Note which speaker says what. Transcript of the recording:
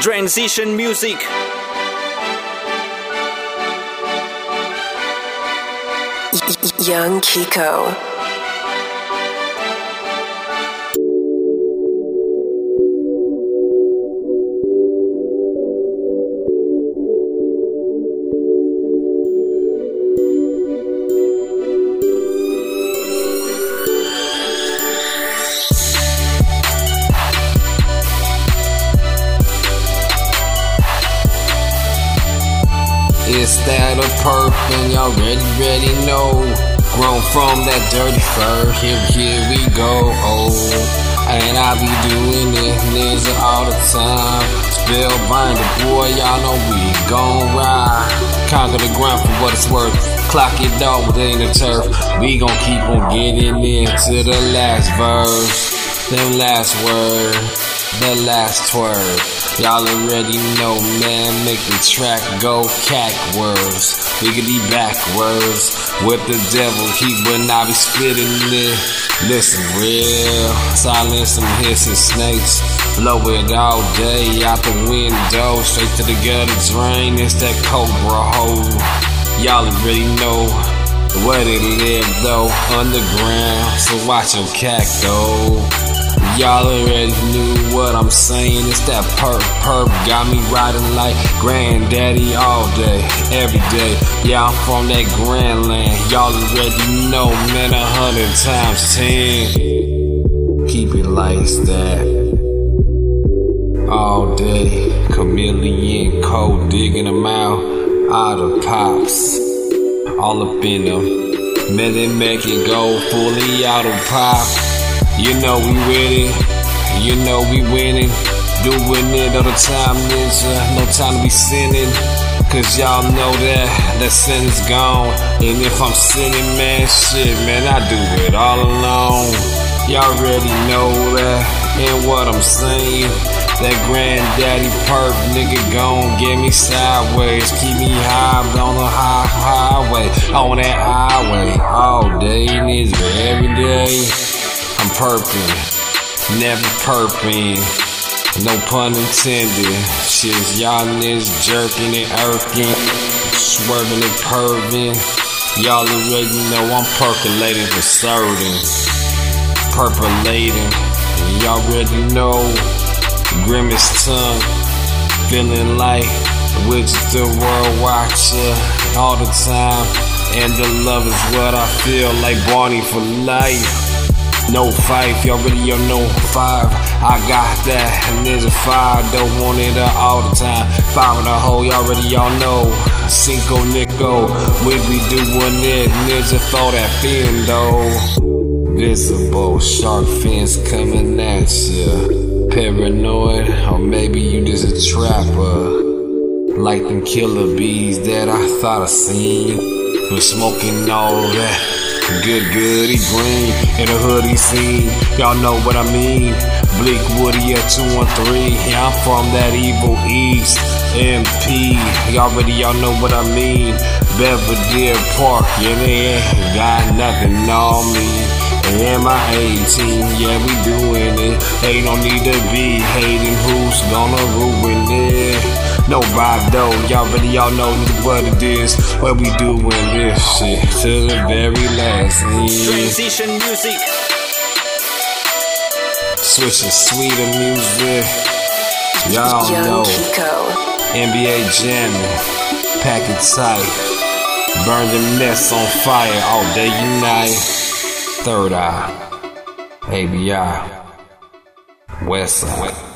Speaker 1: Transition Music.
Speaker 2: Young Kiko.
Speaker 3: It's that a perp and y'all already, ready know. Grown from that dirty fur, here, here we go. Oh, and I be doing it, niggas all the time. Spellbinder, boy, y'all know we gon' ride. Conquer the ground for what it's worth. Clock it off within the turf. We gon' keep on getting into the last verse. Them last word, the last twerk. Y'all already know, man, make the track go cack words. Biggity backwards. With the devil, he would not be spitting it. Listen, real. Silence and hissing snakes. Blow it all day out the window. Straight to the gutter drain. It's that cobra hole. Y'all already know where they live though. Underground. So watch your cack though. Y'all already knew what I'm saying. It's that perp, perp got me riding like granddaddy all day, every day. Yeah, I'm from that grand land. Y'all already know, man, a hundred times ten. Keep it like that. All day, chameleon cold digging them out. All the pops, all up in them. Man, they make it go fully out of pop. You know we with it, you know we winning. Doing it all the time, ninja. No time to be sinning. Cause y'all know that that sin is gone. And if I'm sinning, man, shit, man, I do it all alone. Y'all already know that and what I'm saying. That granddaddy perp nigga gon' get me sideways. Keep me high on the high highway. On that highway all day, nigga, every day. I'm perping, never perping. No pun intended. Shit's y'all niggas jerking and irking, swerving and perving. Y'all already know I'm percolating for certain. Percolating. Y'all already know. Grimace tongue. Feeling like which the world watcher all the time. And the love is what I feel like Barney for life. No five, y'all really on no five. I got that, and there's a five, don't want it all the time. Five in a hole, y'all already y'all know. Cinco Nico, we be doing it, there's a thought that fin though. Visible, shark fins coming at ya. Paranoid, or maybe you just a trapper. Like them killer bees that I thought I seen. Was smoking all that. Good, goody green in a hoodie scene. Y'all know what I mean. Bleak Woody at 213. Yeah, I'm from that evil east. MP. Y'all already y'all know what I mean. Belvedere Park. Yeah, they ain't got nothing on me. And my 18, yeah, we doing it. Ain't no need to be hating who's gonna ruin it. Nobody though, y'all really y'all know what it is. What we doing this shit to the very last end.
Speaker 1: Transition Music.
Speaker 3: Switching sweeter music. Y'all
Speaker 2: Young
Speaker 3: know
Speaker 2: Kiko.
Speaker 3: NBA jamming, pack it tight. Burn the mess on fire all day unite. Third eye, ABI, West Side.